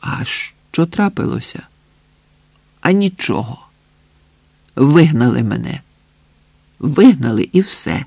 А що трапилося? А нічого. Вигнали мене. Вигнали і все.